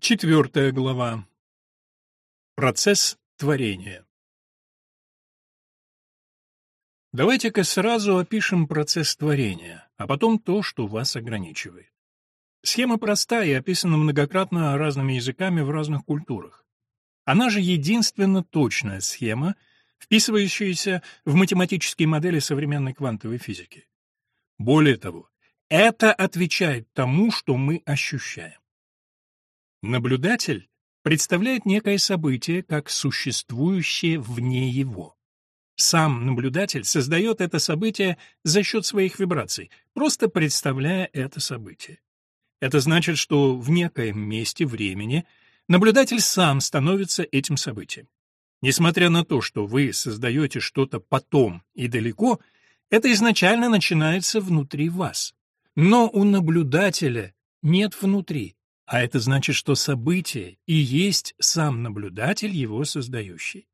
Четвертая глава. Процесс творения. Давайте-ка сразу опишем процесс творения, а потом то, что вас ограничивает. Схема проста и описана многократно разными языками в разных культурах. Она же единственно точная схема, вписывающаяся в математические модели современной квантовой физики. Более того, это отвечает тому, что мы ощущаем. Наблюдатель представляет некое событие как существующее вне его. Сам наблюдатель создает это событие за счет своих вибраций, просто представляя это событие. Это значит, что в некоем месте времени наблюдатель сам становится этим событием. Несмотря на то, что вы создаете что-то потом и далеко, это изначально начинается внутри вас. Но у наблюдателя нет внутри, а это значит, что событие и есть сам наблюдатель, его создающий.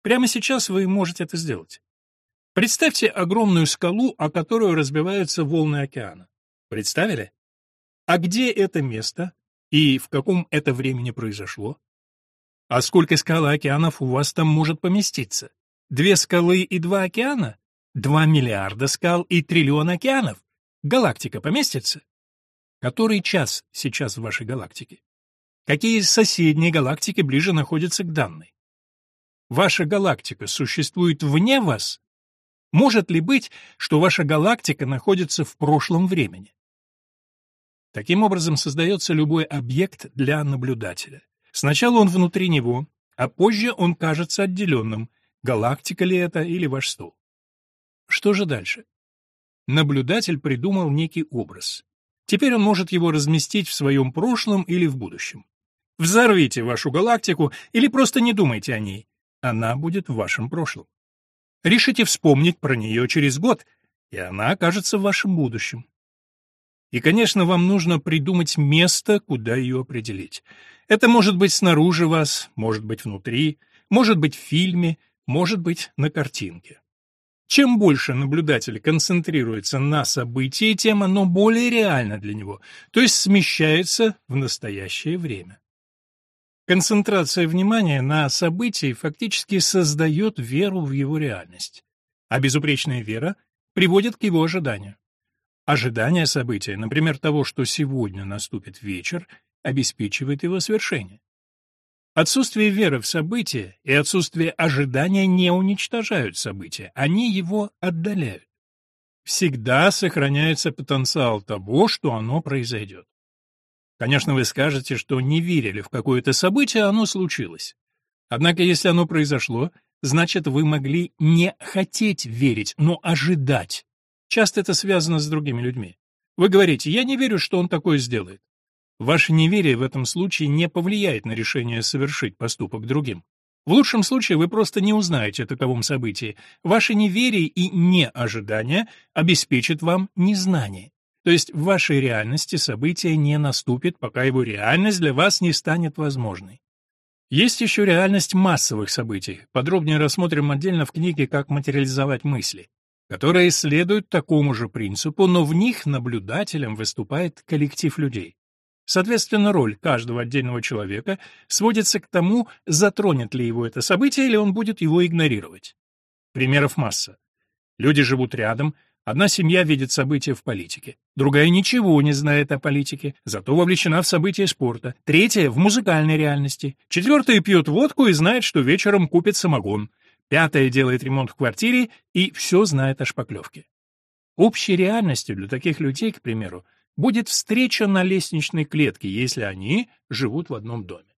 Прямо сейчас вы можете это сделать. Представьте огромную скалу, о которую разбиваются волны океана. Представили? А где это место и в каком это времени произошло? А сколько скал океанов у вас там может поместиться? Две скалы и два океана? Два миллиарда скал и триллион океанов? Галактика поместится? Который час сейчас в вашей галактике? Какие соседние галактики ближе находятся к данной? Ваша галактика существует вне вас? Может ли быть, что ваша галактика находится в прошлом времени? Таким образом создается любой объект для наблюдателя. Сначала он внутри него, а позже он кажется отделенным, галактика ли это или ваш стол. Что же дальше? Наблюдатель придумал некий образ. Теперь он может его разместить в своем прошлом или в будущем. Взорвите вашу галактику или просто не думайте о ней. Она будет в вашем прошлом. Решите вспомнить про нее через год, и она окажется в вашем будущем. И, конечно, вам нужно придумать место, куда ее определить. Это может быть снаружи вас, может быть внутри, может быть в фильме, может быть на картинке. Чем больше наблюдатель концентрируется на событии, тем оно более реально для него, то есть смещается в настоящее время. Концентрация внимания на событии фактически создает веру в его реальность, а безупречная вера приводит к его ожиданию. Ожидание события, например, того, что сегодня наступит вечер, обеспечивает его свершение. Отсутствие веры в событие и отсутствие ожидания не уничтожают событие, они его отдаляют. Всегда сохраняется потенциал того, что оно произойдет. Конечно, вы скажете, что не верили в какое-то событие, оно случилось. Однако, если оно произошло, значит, вы могли не хотеть верить, но ожидать. Часто это связано с другими людьми. Вы говорите, я не верю, что он такое сделает. Ваше неверие в этом случае не повлияет на решение совершить поступок другим. В лучшем случае вы просто не узнаете о таковом событии. Ваше неверие и неожидание обеспечат вам незнание. То есть в вашей реальности событие не наступит, пока его реальность для вас не станет возможной. Есть еще реальность массовых событий. Подробнее рассмотрим отдельно в книге «Как материализовать мысли», которые следуют такому же принципу, но в них наблюдателем выступает коллектив людей. Соответственно, роль каждого отдельного человека сводится к тому, затронет ли его это событие или он будет его игнорировать. Примеров масса. Люди живут рядом, одна семья видит события в политике, другая ничего не знает о политике, зато вовлечена в события спорта, третья — в музыкальной реальности, четвертая пьет водку и знает, что вечером купит самогон, пятая делает ремонт в квартире и все знает о шпаклевке. Общей реальностью для таких людей, к примеру, будет встреча на лестничной клетке, если они живут в одном доме.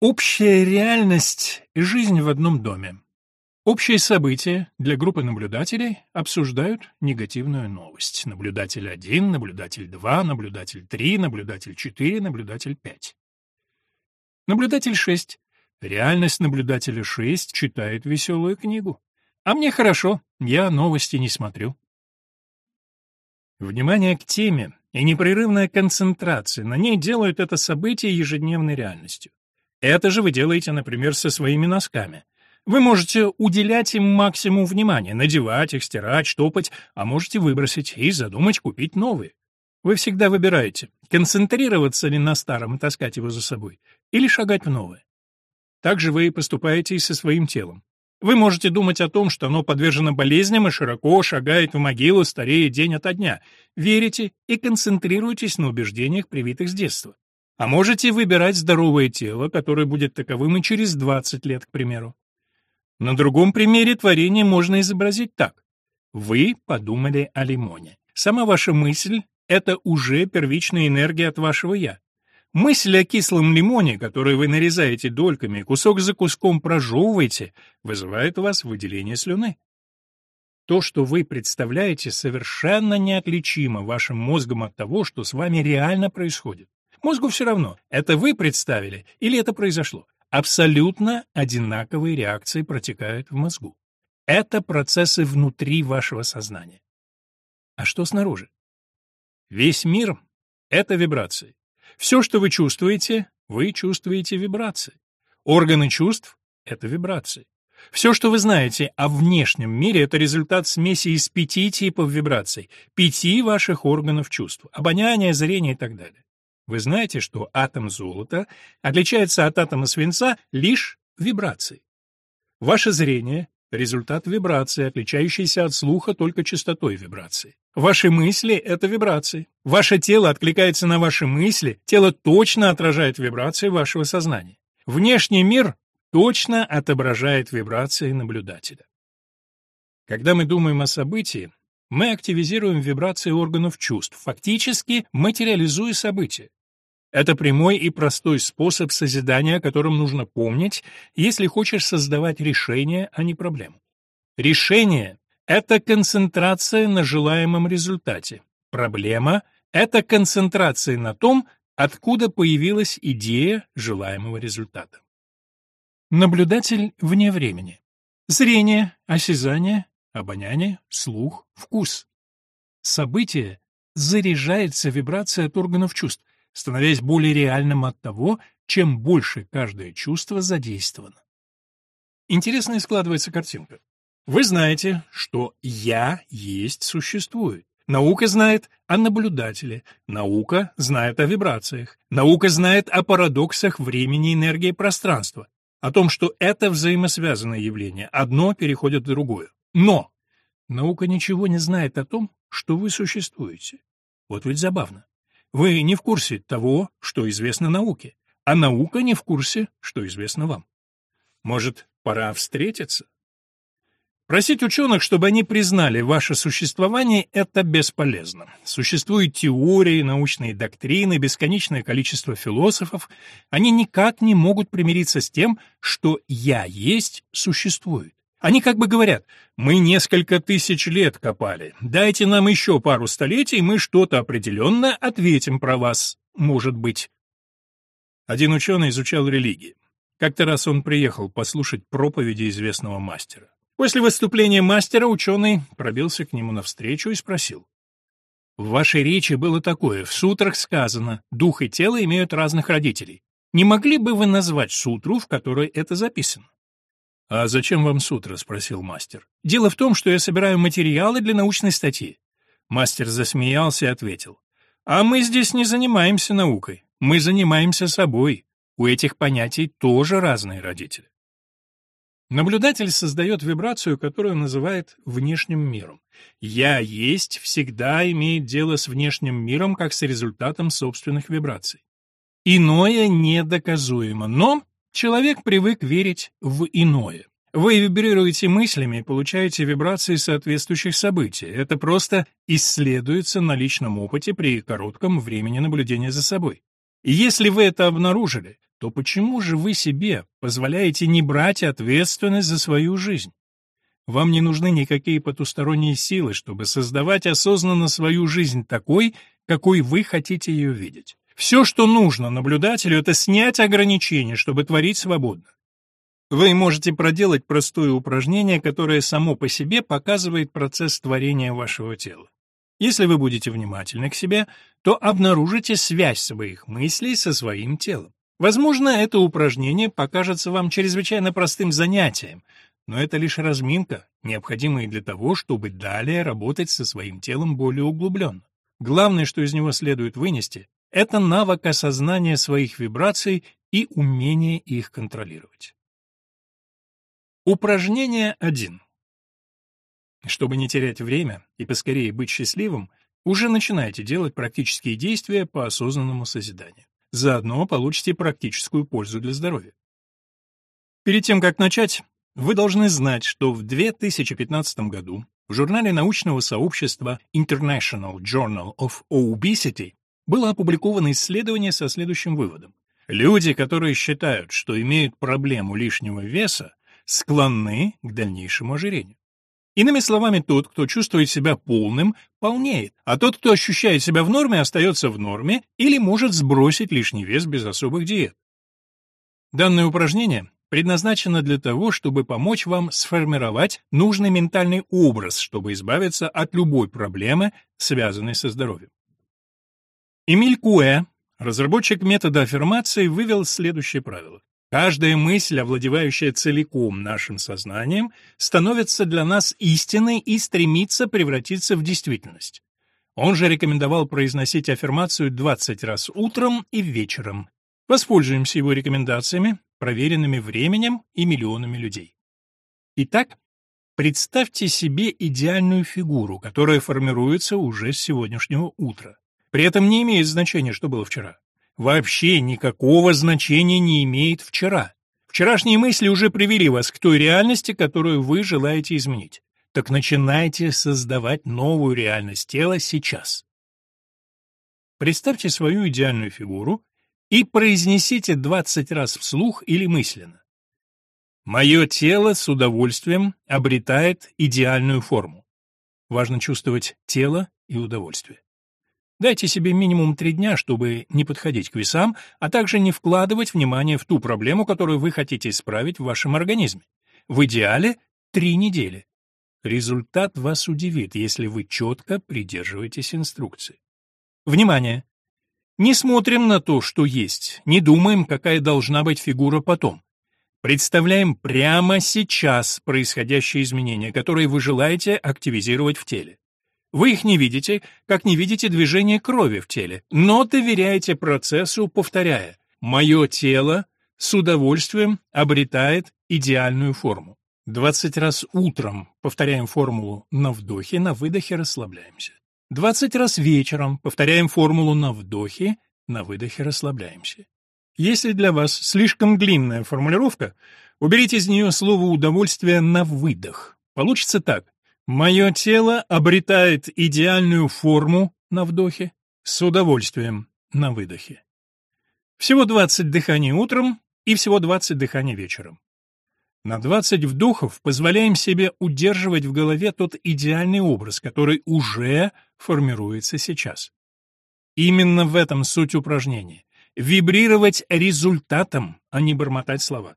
Общая реальность и жизнь в одном доме. Общие события для группы наблюдателей обсуждают негативную новость. Наблюдатель 1, наблюдатель 2, наблюдатель 3, наблюдатель 4, наблюдатель 5. Наблюдатель 6. Реальность наблюдателя 6 читает веселую книгу. А мне хорошо, я новости не смотрю. Внимание к теме и непрерывная концентрация на ней делают это событие ежедневной реальностью. Это же вы делаете, например, со своими носками. Вы можете уделять им максимум внимания, надевать их, стирать, штопать, а можете выбросить и задумать купить новые. Вы всегда выбираете, концентрироваться ли на старом и таскать его за собой, или шагать в новое. Так же вы поступаете и со своим телом. Вы можете думать о том, что оно подвержено болезням и широко шагает в могилу, старея день ото дня. Верите и концентрируетесь на убеждениях, привитых с детства. А можете выбирать здоровое тело, которое будет таковым и через 20 лет, к примеру. На другом примере творение можно изобразить так. Вы подумали о лимоне. Сама ваша мысль — это уже первичная энергия от вашего «я». Мысль о кислом лимоне, который вы нарезаете дольками, кусок за куском прожевываете, вызывает у вас выделение слюны. То, что вы представляете, совершенно неотличимо вашим мозгом от того, что с вами реально происходит. Мозгу все равно, это вы представили или это произошло. Абсолютно одинаковые реакции протекают в мозгу. Это процессы внутри вашего сознания. А что снаружи? Весь мир — это вибрации. Все, что вы чувствуете, вы чувствуете вибрации. Органы чувств — это вибрации. Все, что вы знаете о внешнем мире, это результат смеси из пяти типов вибраций, пяти ваших органов чувств, обоняния, зрения и так далее. Вы знаете, что атом золота отличается от атома свинца лишь вибрацией. Ваше зрение Результат вибрации, отличающейся от слуха только частотой вибрации. Ваши мысли — это вибрации. Ваше тело откликается на ваши мысли, тело точно отражает вибрации вашего сознания. Внешний мир точно отображает вибрации наблюдателя. Когда мы думаем о событии, мы активизируем вибрации органов чувств, фактически материализуя событие. Это прямой и простой способ созидания, о котором нужно помнить, если хочешь создавать решение, а не проблему. Решение — это концентрация на желаемом результате. Проблема — это концентрация на том, откуда появилась идея желаемого результата. Наблюдатель вне времени. Зрение, осязание, обоняние, слух, вкус. Событие заряжается вибрацией от органов чувств, становясь более реальным от того, чем больше каждое чувство задействовано. Интересная складывается картинка. Вы знаете, что «я» есть существует. Наука знает о наблюдателе, наука знает о вибрациях, наука знает о парадоксах времени, энергии пространства, о том, что это взаимосвязанное явление, одно переходит в другое. Но наука ничего не знает о том, что вы существуете. Вот ведь забавно. Вы не в курсе того, что известно науке, а наука не в курсе, что известно вам. Может, пора встретиться? Просить ученых, чтобы они признали ваше существование, это бесполезно. Существуют теории, научные доктрины, бесконечное количество философов. Они никак не могут примириться с тем, что «я есть» существует. Они как бы говорят, мы несколько тысяч лет копали, дайте нам еще пару столетий, мы что-то определенно ответим про вас, может быть. Один ученый изучал религии. Как-то раз он приехал послушать проповеди известного мастера. После выступления мастера ученый пробился к нему навстречу и спросил. «В вашей речи было такое, в сутрах сказано, дух и тело имеют разных родителей. Не могли бы вы назвать сутру, в которой это записано?» «А зачем вам сутра?» — спросил мастер. «Дело в том, что я собираю материалы для научной статьи». Мастер засмеялся и ответил. «А мы здесь не занимаемся наукой. Мы занимаемся собой. У этих понятий тоже разные родители». Наблюдатель создает вибрацию, которую называет внешним миром. «Я есть» всегда имеет дело с внешним миром как с результатом собственных вибраций. Иное недоказуемо, но Человек привык верить в иное. Вы вибрируете мыслями и получаете вибрации соответствующих событий. Это просто исследуется на личном опыте при коротком времени наблюдения за собой. И если вы это обнаружили, то почему же вы себе позволяете не брать ответственность за свою жизнь? Вам не нужны никакие потусторонние силы, чтобы создавать осознанно свою жизнь такой, какой вы хотите ее видеть. Все, что нужно наблюдателю, это снять ограничения, чтобы творить свободно. Вы можете проделать простое упражнение, которое само по себе показывает процесс творения вашего тела. Если вы будете внимательны к себе, то обнаружите связь своих мыслей со своим телом. Возможно, это упражнение покажется вам чрезвычайно простым занятием, но это лишь разминка, необходимая для того, чтобы далее работать со своим телом более углубленно. Главное, что из него следует вынести, это навык осознания своих вибраций и умение их контролировать. Упражнение 1. Чтобы не терять время и поскорее быть счастливым, уже начинайте делать практические действия по осознанному созиданию. Заодно получите практическую пользу для здоровья. Перед тем, как начать, вы должны знать, что в 2015 году в журнале научного сообщества International Journal of Obesity было опубликовано исследование со следующим выводом. Люди, которые считают, что имеют проблему лишнего веса, склонны к дальнейшему ожирению. Иными словами, тот, кто чувствует себя полным, полнеет, а тот, кто ощущает себя в норме, остается в норме или может сбросить лишний вес без особых диет. Данное упражнение предназначено для того, чтобы помочь вам сформировать нужный ментальный образ, чтобы избавиться от любой проблемы, связанной со здоровьем. Эмиль Куэ, разработчик метода аффирмации, вывел следующее правило. Каждая мысль, овладевающая целиком нашим сознанием, становится для нас истиной и стремится превратиться в действительность. Он же рекомендовал произносить аффирмацию 20 раз утром и вечером. Воспользуемся его рекомендациями, проверенными временем и миллионами людей. Итак, представьте себе идеальную фигуру, которая формируется уже с сегодняшнего утра. При этом не имеет значения, что было вчера вообще никакого значения не имеет вчера. Вчерашние мысли уже привели вас к той реальности, которую вы желаете изменить. Так начинайте создавать новую реальность тела сейчас. Представьте свою идеальную фигуру и произнесите 20 раз вслух или мысленно. Мое тело с удовольствием обретает идеальную форму. Важно чувствовать тело и удовольствие. Дайте себе минимум три дня, чтобы не подходить к весам, а также не вкладывать внимание в ту проблему, которую вы хотите исправить в вашем организме. В идеале три недели. Результат вас удивит, если вы четко придерживаетесь инструкции. Внимание! Не смотрим на то, что есть, не думаем, какая должна быть фигура потом. Представляем прямо сейчас происходящие изменения, которые вы желаете активизировать в теле. Вы их не видите, как не видите движение крови в теле, но доверяете процессу, повторяя «Мое тело с удовольствием обретает идеальную форму». 20 раз утром повторяем формулу на вдохе, на выдохе расслабляемся. 20 раз вечером повторяем формулу на вдохе, на выдохе расслабляемся. Если для вас слишком длинная формулировка, уберите из нее слово «удовольствие» на выдох. Получится так. Мое тело обретает идеальную форму на вдохе, с удовольствием на выдохе. Всего 20 дыханий утром и всего 20 дыханий вечером. На 20 вдохов позволяем себе удерживать в голове тот идеальный образ, который уже формируется сейчас. Именно в этом суть упражнения. Вибрировать результатом, а не бормотать слова.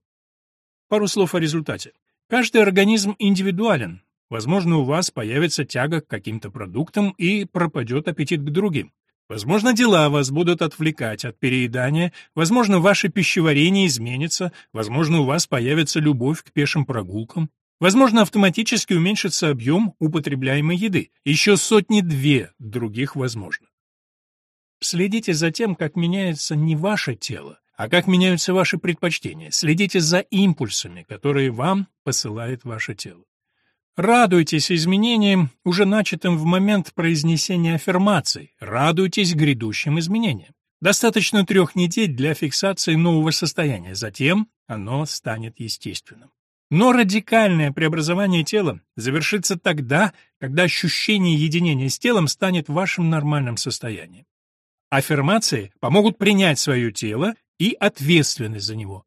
Пару слов о результате. Каждый организм индивидуален, Возможно, у вас появится тяга к каким-то продуктам и пропадет аппетит к другим. Возможно, дела вас будут отвлекать от переедания, возможно, ваше пищеварение изменится, возможно, у вас появится любовь к пешим прогулкам, возможно, автоматически уменьшится объем употребляемой еды. Еще сотни-две других возможно. Следите за тем, как меняется не ваше тело, а как меняются ваши предпочтения. Следите за импульсами, которые вам посылает ваше тело. Радуйтесь изменениям, уже начатым в момент произнесения аффирмаций, радуйтесь грядущим изменениям. Достаточно трех недель для фиксации нового состояния, затем оно станет естественным. Но радикальное преобразование тела завершится тогда, когда ощущение единения с телом станет вашим нормальным состоянием. Аффирмации помогут принять свое тело и ответственность за него.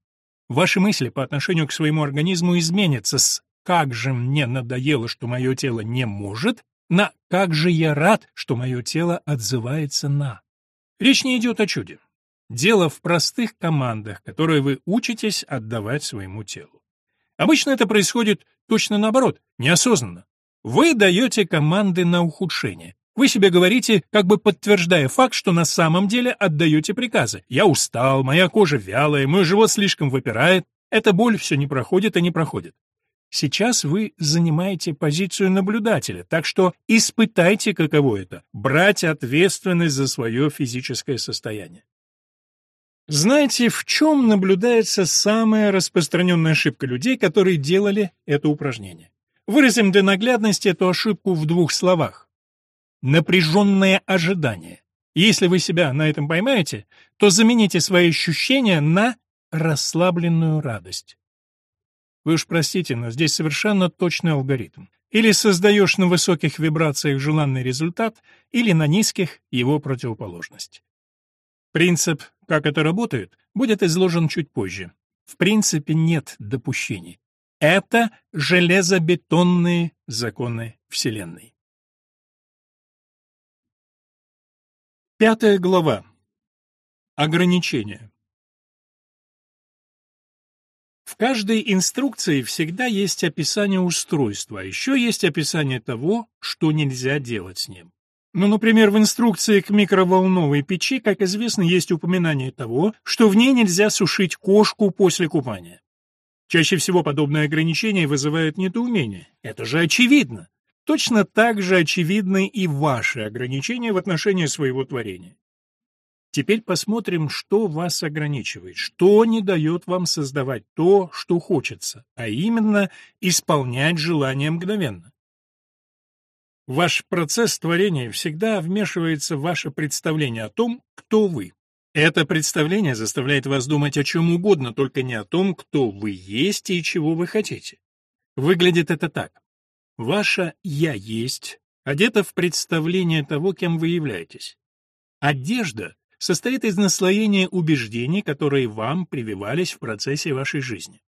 Ваши мысли по отношению к своему организму изменятся с как же мне надоело, что мое тело не может, на как же я рад, что мое тело отзывается на. Речь не идет о чуде. Дело в простых командах, которые вы учитесь отдавать своему телу. Обычно это происходит точно наоборот, неосознанно. Вы даете команды на ухудшение. Вы себе говорите, как бы подтверждая факт, что на самом деле отдаете приказы. Я устал, моя кожа вялая, мой живот слишком выпирает. Эта боль все не проходит и не проходит. Сейчас вы занимаете позицию наблюдателя, так что испытайте, каково это — брать ответственность за свое физическое состояние. Знаете, в чем наблюдается самая распространенная ошибка людей, которые делали это упражнение? Выразим для наглядности эту ошибку в двух словах. Напряженное ожидание. Если вы себя на этом поймаете, то замените свои ощущения на расслабленную радость. Вы уж простите, но здесь совершенно точный алгоритм. Или создаешь на высоких вибрациях желанный результат, или на низких — его противоположность. Принцип, как это работает, будет изложен чуть позже. В принципе нет допущений. Это железобетонные законы Вселенной. Пятая глава. Ограничения. В каждой инструкции всегда есть описание устройства, а еще есть описание того, что нельзя делать с ним. Ну, например, в инструкции к микроволновой печи, как известно, есть упоминание того, что в ней нельзя сушить кошку после купания. Чаще всего подобные ограничения вызывают недоумение. Это же очевидно. Точно так же очевидны и ваши ограничения в отношении своего творения. Теперь посмотрим, что вас ограничивает, что не дает вам создавать то, что хочется, а именно исполнять желание мгновенно. Ваш процесс творения всегда вмешивается в ваше представление о том, кто вы. Это представление заставляет вас думать о чем угодно, только не о том, кто вы есть и чего вы хотите. Выглядит это так. Ваше «я есть» одето в представление того, кем вы являетесь. Одежда состоит из наслоения убеждений, которые вам прививались в процессе вашей жизни.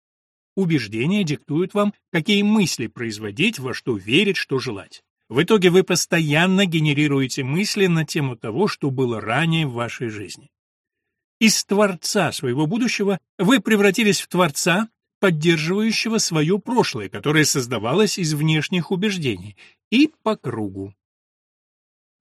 Убеждения диктуют вам, какие мысли производить, во что верить, что желать. В итоге вы постоянно генерируете мысли на тему того, что было ранее в вашей жизни. Из творца своего будущего вы превратились в творца, поддерживающего свое прошлое, которое создавалось из внешних убеждений, и по кругу.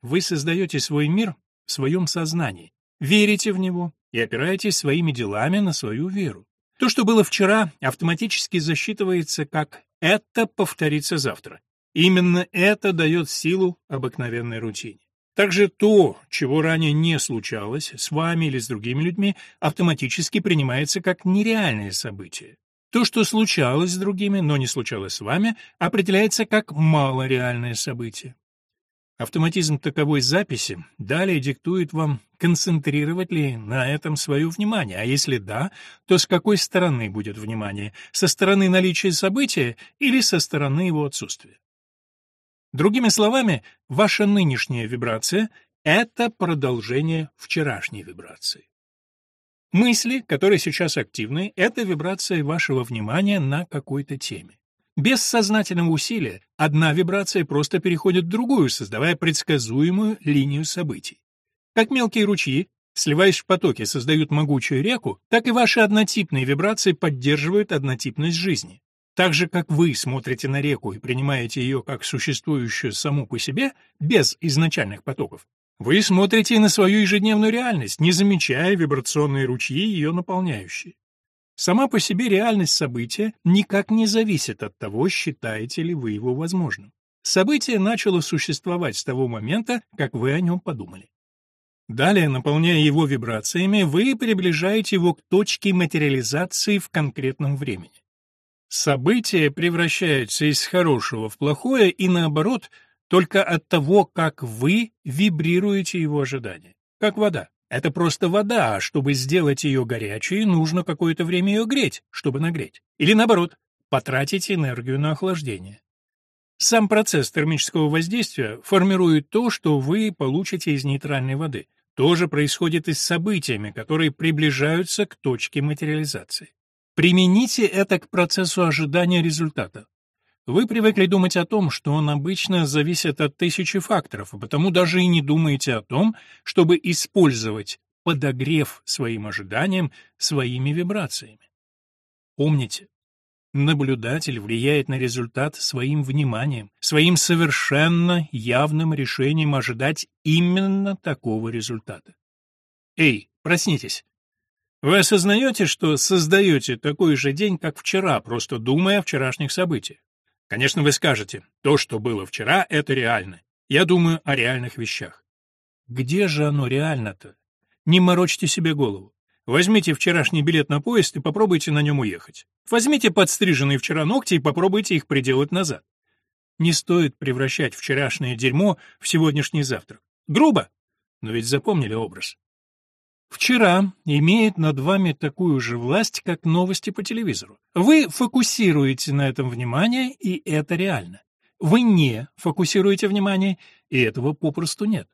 Вы создаете свой мир в своем сознании, верите в него и опираетесь своими делами на свою веру. То, что было вчера, автоматически засчитывается как «это повторится завтра». Именно это дает силу обыкновенной рутине. Также то, чего ранее не случалось с вами или с другими людьми, автоматически принимается как нереальное событие. То, что случалось с другими, но не случалось с вами, определяется как малореальное событие. Автоматизм таковой записи далее диктует вам, концентрировать ли на этом свое внимание, а если да, то с какой стороны будет внимание, со стороны наличия события или со стороны его отсутствия. Другими словами, ваша нынешняя вибрация — это продолжение вчерашней вибрации. Мысли, которые сейчас активны, — это вибрация вашего внимания на какой-то теме. Без сознательного усилия одна вибрация просто переходит в другую, создавая предсказуемую линию событий. Как мелкие ручьи, сливаясь в потоки, создают могучую реку, так и ваши однотипные вибрации поддерживают однотипность жизни. Так же, как вы смотрите на реку и принимаете ее как существующую саму по себе, без изначальных потоков, вы смотрите на свою ежедневную реальность, не замечая вибрационные ручьи, ее наполняющие. Сама по себе реальность события никак не зависит от того, считаете ли вы его возможным. Событие начало существовать с того момента, как вы о нем подумали. Далее, наполняя его вибрациями, вы приближаете его к точке материализации в конкретном времени. Событие превращается из хорошего в плохое и наоборот только от того, как вы вибрируете его ожидания. Как вода. Это просто вода, а чтобы сделать ее горячей, нужно какое-то время ее греть, чтобы нагреть. Или наоборот, потратить энергию на охлаждение. Сам процесс термического воздействия формирует то, что вы получите из нейтральной воды. То же происходит и с событиями, которые приближаются к точке материализации. Примените это к процессу ожидания результата. Вы привыкли думать о том, что он обычно зависит от тысячи факторов, а потому даже и не думаете о том, чтобы использовать подогрев своим ожиданиям своими вибрациями. Помните, наблюдатель влияет на результат своим вниманием, своим совершенно явным решением ожидать именно такого результата. Эй, проснитесь! Вы осознаете, что создаете такой же день, как вчера, просто думая о вчерашних событиях? Конечно, вы скажете, то, что было вчера, это реально. Я думаю о реальных вещах. Где же оно реально-то? Не морочьте себе голову. Возьмите вчерашний билет на поезд и попробуйте на нем уехать. Возьмите подстриженные вчера ногти и попробуйте их приделать назад. Не стоит превращать вчерашнее дерьмо в сегодняшний завтрак. Грубо, но ведь запомнили образ. Вчера имеет над вами такую же власть, как новости по телевизору. Вы фокусируете на этом внимание, и это реально. Вы не фокусируете внимание, и этого попросту нет.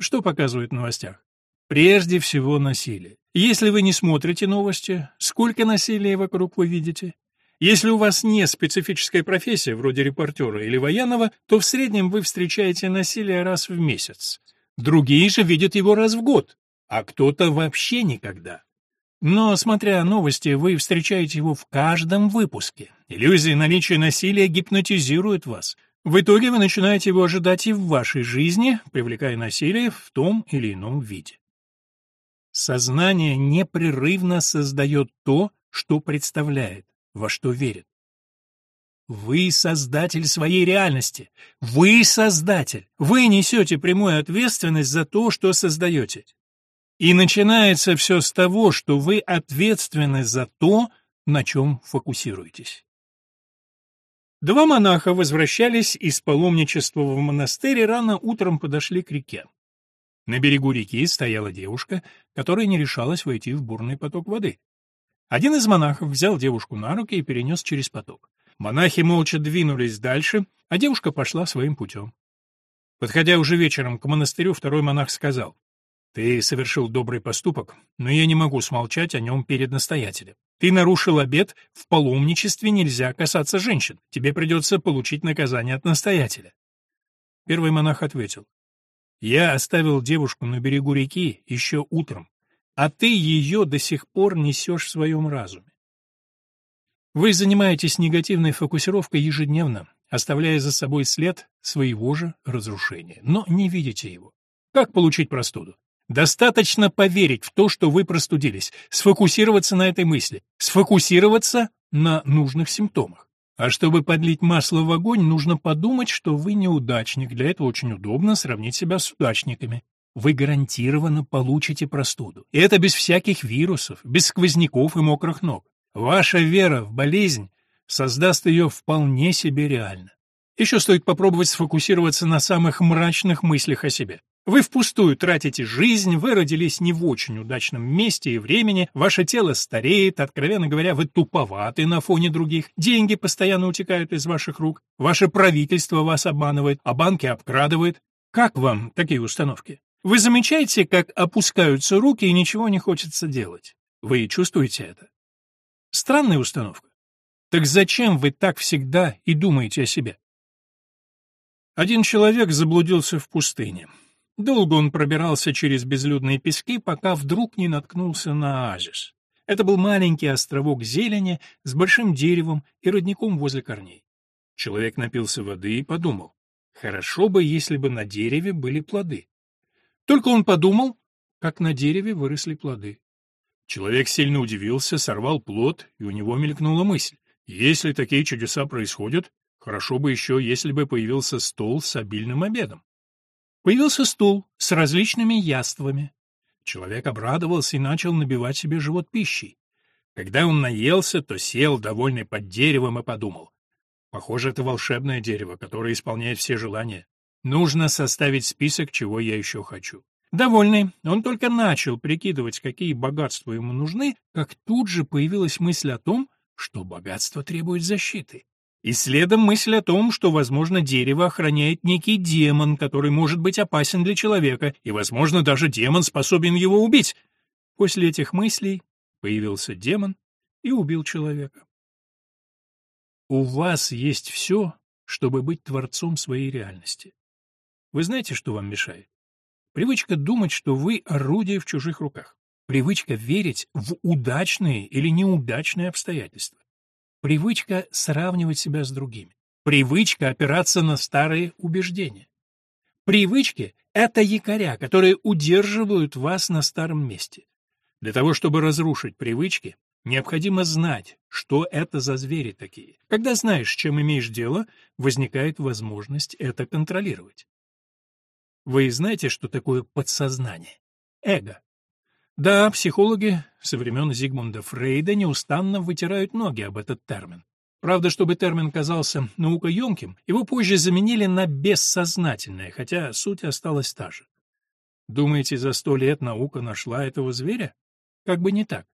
Что показывают в новостях? Прежде всего насилие. Если вы не смотрите новости, сколько насилия вокруг вы видите? Если у вас не специфическая профессия, вроде репортера или военного, то в среднем вы встречаете насилие раз в месяц. Другие же видят его раз в год, а кто-то вообще никогда. Но, смотря новости, вы встречаете его в каждом выпуске. Иллюзия наличия насилия гипнотизирует вас. В итоге вы начинаете его ожидать и в вашей жизни, привлекая насилие в том или ином виде. Сознание непрерывно создает то, что представляет, во что верит. Вы создатель своей реальности. Вы создатель. Вы несете прямую ответственность за то, что создаете. И начинается все с того, что вы ответственны за то, на чем фокусируетесь. Два монаха возвращались из паломничества в монастырь и рано утром подошли к реке. На берегу реки стояла девушка, которая не решалась войти в бурный поток воды. Один из монахов взял девушку на руки и перенес через поток. Монахи молча двинулись дальше, а девушка пошла своим путем. Подходя уже вечером к монастырю, второй монах сказал, «Ты совершил добрый поступок, но я не могу смолчать о нем перед настоятелем. Ты нарушил обет, в паломничестве нельзя касаться женщин, тебе придется получить наказание от настоятеля». Первый монах ответил, я оставил девушку на берегу реки еще утром, а ты ее до сих пор несешь в своем разуме. Вы занимаетесь негативной фокусировкой ежедневно, оставляя за собой след своего же разрушения, но не видите его. Как получить простуду? Достаточно поверить в то, что вы простудились, сфокусироваться на этой мысли, сфокусироваться на нужных симптомах. А чтобы подлить масло в огонь, нужно подумать, что вы неудачник. Для этого очень удобно сравнить себя с удачниками. Вы гарантированно получите простуду. И это без всяких вирусов, без сквозняков и мокрых ног. Ваша вера в болезнь создаст ее вполне себе реально. Еще стоит попробовать сфокусироваться на самых мрачных мыслях о себе. Вы впустую тратите жизнь, вы родились не в очень удачном месте и времени, ваше тело стареет, откровенно говоря, вы туповаты на фоне других, деньги постоянно утекают из ваших рук, ваше правительство вас обманывает, а банки обкрадывают. Как вам такие установки? Вы замечаете, как опускаются руки и ничего не хочется делать? Вы чувствуете это? Странная установка. Так зачем вы так всегда и думаете о себе? Один человек заблудился в пустыне. Долго он пробирался через безлюдные пески, пока вдруг не наткнулся на оазис. Это был маленький островок зелени с большим деревом и родником возле корней. Человек напился воды и подумал, хорошо бы, если бы на дереве были плоды. Только он подумал, как на дереве выросли плоды. Человек сильно удивился, сорвал плод, и у него мелькнула мысль. Если такие чудеса происходят, хорошо бы еще, если бы появился стол с обильным обедом. Появился стул с различными яствами. Человек обрадовался и начал набивать себе живот пищей. Когда он наелся, то сел, довольный под деревом, и подумал. Похоже, это волшебное дерево, которое исполняет все желания. Нужно составить список, чего я еще хочу. Довольный, он только начал прикидывать, какие богатства ему нужны, как тут же появилась мысль о том, что богатство требует защиты. И следом мысль о том, что, возможно, дерево охраняет некий демон, который может быть опасен для человека, и, возможно, даже демон способен его убить. После этих мыслей появился демон и убил человека. У вас есть все, чтобы быть творцом своей реальности. Вы знаете, что вам мешает? Привычка думать, что вы орудие в чужих руках. Привычка верить в удачные или неудачные обстоятельства. Привычка сравнивать себя с другими. Привычка опираться на старые убеждения. Привычки — это якоря, которые удерживают вас на старом месте. Для того, чтобы разрушить привычки, необходимо знать, что это за звери такие. Когда знаешь, чем имеешь дело, возникает возможность это контролировать. Вы знаете, что такое подсознание? Эго. Да, психологи со времен Зигмунда Фрейда неустанно вытирают ноги об этот термин. Правда, чтобы термин казался наукоемким, его позже заменили на бессознательное, хотя суть осталась та же. Думаете, за сто лет наука нашла этого зверя? Как бы не так.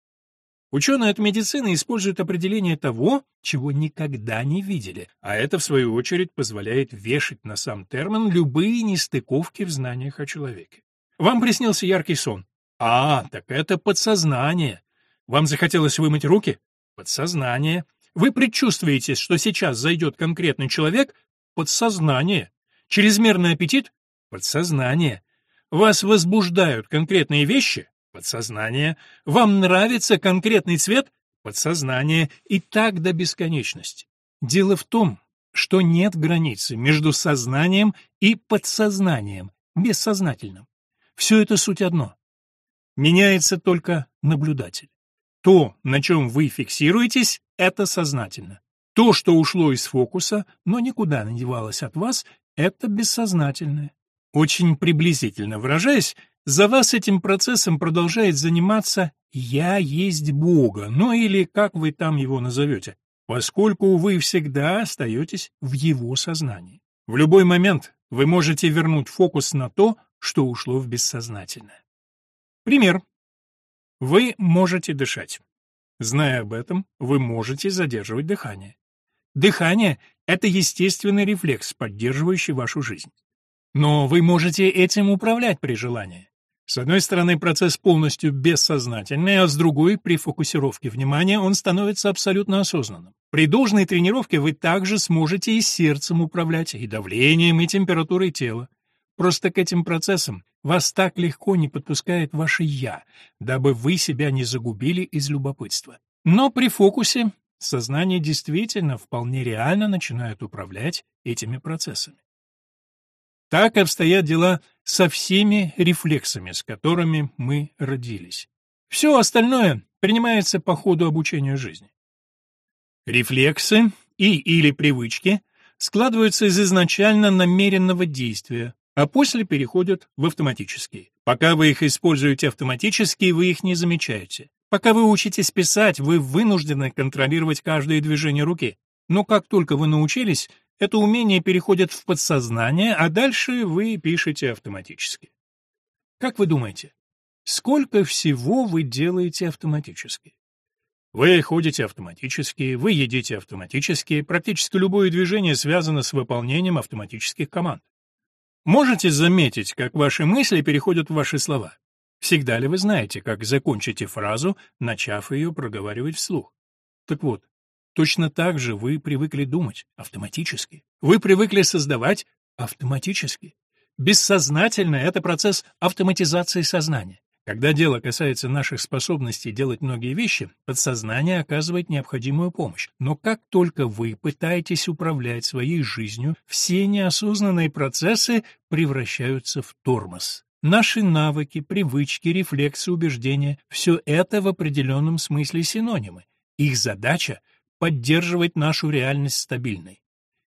Ученые от медицины используют определение того, чего никогда не видели, а это, в свою очередь, позволяет вешать на сам термин любые нестыковки в знаниях о человеке. Вам приснился яркий сон. А, так это подсознание. Вам захотелось вымыть руки? Подсознание. Вы предчувствуете, что сейчас зайдет конкретный человек? Подсознание. Чрезмерный аппетит? Подсознание. Вас возбуждают конкретные вещи? Подсознание. Вам нравится конкретный цвет? Подсознание. И так до бесконечности. Дело в том, что нет границы между сознанием и подсознанием, бессознательным. Все это суть одно. Меняется только наблюдатель. То, на чем вы фиксируетесь, это сознательно. То, что ушло из фокуса, но никуда не девалось от вас, это бессознательное. Очень приблизительно выражаясь, за вас этим процессом продолжает заниматься «я есть Бога», ну или как вы там его назовете, поскольку вы всегда остаетесь в его сознании. В любой момент вы можете вернуть фокус на то, что ушло в бессознательное. Пример. Вы можете дышать. Зная об этом, вы можете задерживать дыхание. Дыхание — это естественный рефлекс, поддерживающий вашу жизнь. Но вы можете этим управлять при желании. С одной стороны, процесс полностью бессознательный, а с другой, при фокусировке внимания, он становится абсолютно осознанным. При должной тренировке вы также сможете и сердцем управлять, и давлением, и температурой тела. Просто к этим процессам вас так легко не подпускает ваше «я», дабы вы себя не загубили из любопытства. Но при фокусе сознание действительно вполне реально начинает управлять этими процессами. Так обстоят дела со всеми рефлексами, с которыми мы родились. Все остальное принимается по ходу обучения жизни. Рефлексы и или привычки складываются из изначально намеренного действия, а после переходят в автоматические. Пока вы их используете автоматически, вы их не замечаете. Пока вы учитесь писать, вы вынуждены контролировать каждое движение руки. Но как только вы научились, это умение переходит в подсознание, а дальше вы пишете автоматически. Как вы думаете, сколько всего вы делаете автоматически? Вы ходите автоматически, вы едите автоматически, практически любое движение связано с выполнением автоматических команд. Можете заметить, как ваши мысли переходят в ваши слова? Всегда ли вы знаете, как закончите фразу, начав ее проговаривать вслух? Так вот, точно так же вы привыкли думать автоматически. Вы привыкли создавать автоматически. Бессознательно — это процесс автоматизации сознания. Когда дело касается наших способностей делать многие вещи, подсознание оказывает необходимую помощь. Но как только вы пытаетесь управлять своей жизнью, все неосознанные процессы превращаются в тормоз. Наши навыки, привычки, рефлексы, убеждения — все это в определенном смысле синонимы. Их задача — поддерживать нашу реальность стабильной.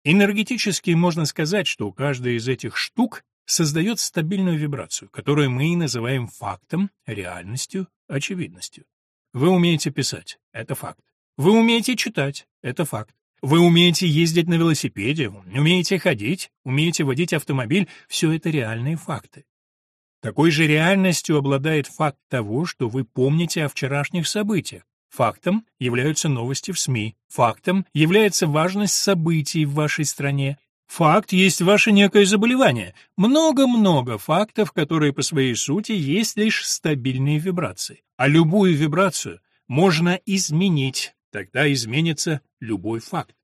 Энергетически можно сказать, что каждая из этих штук создает стабильную вибрацию, которую мы и называем фактом, реальностью, очевидностью. Вы умеете писать — это факт. Вы умеете читать — это факт. Вы умеете ездить на велосипеде, умеете ходить, умеете водить автомобиль — все это реальные факты. Такой же реальностью обладает факт того, что вы помните о вчерашних событиях. Фактом являются новости в СМИ. Фактом является важность событий в вашей стране. Факт есть ваше некое заболевание. Много-много фактов, которые по своей сути есть лишь стабильные вибрации. А любую вибрацию можно изменить, тогда изменится любой факт.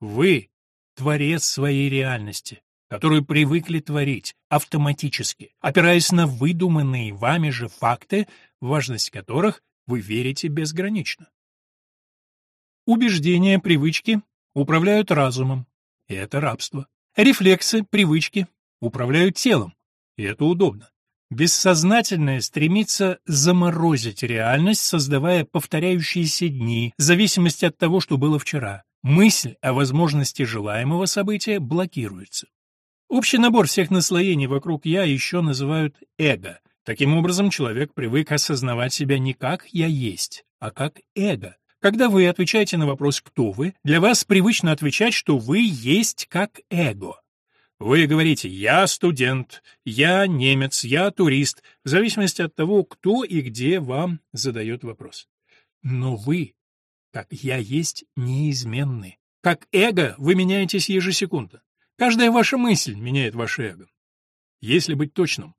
Вы — творец своей реальности, которую привыкли творить автоматически, опираясь на выдуманные вами же факты, важность которых вы верите безгранично. Убеждения, привычки управляют разумом, и это рабство. Рефлексы, привычки управляют телом, и это удобно. Бессознательное стремится заморозить реальность, создавая повторяющиеся дни, в зависимости от того, что было вчера. Мысль о возможности желаемого события блокируется. Общий набор всех наслоений вокруг «я» еще называют «эго». Таким образом, человек привык осознавать себя не как «я есть», а как «эго». Когда вы отвечаете на вопрос «кто вы?», для вас привычно отвечать, что вы есть как эго. Вы говорите «я студент», «я немец», «я турист», в зависимости от того, кто и где вам задает вопрос. Но вы, как «я есть», неизменны. Как эго вы меняетесь ежесекундно. Каждая ваша мысль меняет ваше эго. Если быть точным,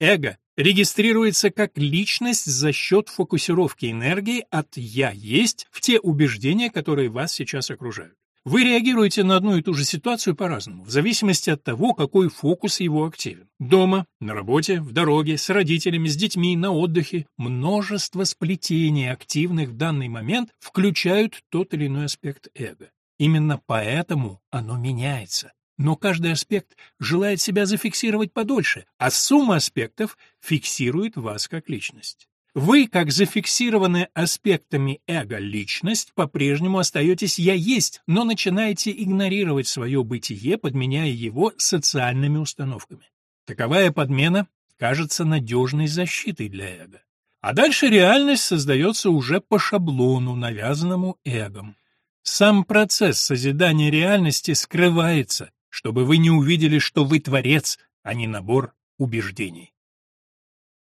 эго регистрируется как личность за счет фокусировки энергии от «я есть» в те убеждения, которые вас сейчас окружают. Вы реагируете на одну и ту же ситуацию по-разному, в зависимости от того, какой фокус его активен. Дома, на работе, в дороге, с родителями, с детьми, на отдыхе. Множество сплетений, активных в данный момент, включают тот или иной аспект эго. Именно поэтому оно меняется. Но каждый аспект желает себя зафиксировать подольше, а сумма аспектов фиксирует вас как личность. Вы, как зафиксированная аспектами эго личность, по-прежнему остаетесь «я есть», но начинаете игнорировать свое бытие, подменяя его социальными установками. Таковая подмена кажется надежной защитой для эго. А дальше реальность создается уже по шаблону, навязанному эгом. Сам процесс созидания реальности скрывается, чтобы вы не увидели, что вы творец, а не набор убеждений.